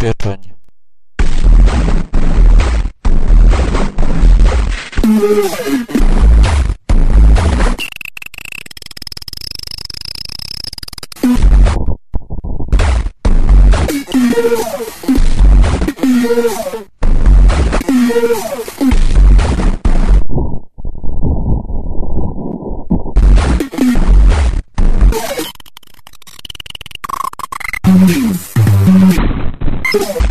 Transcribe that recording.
Pieczeń. You